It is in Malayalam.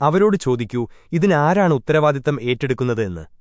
അവരോട് ചോദിക്കൂ ഇതിനാരാണ് ഉത്തരവാദിത്തം ഏറ്റെടുക്കുന്നത് എന്ന്.